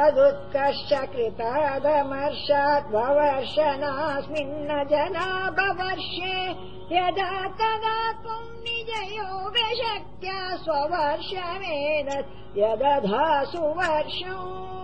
तदुत्कर्ष कृतादमर्षाद्ववर्षनास्मिन्न जनाभवर्षे यदा तदा त्वम् निजयो विशक्त्या स्ववर्षमेन यदधासु वर्षम्।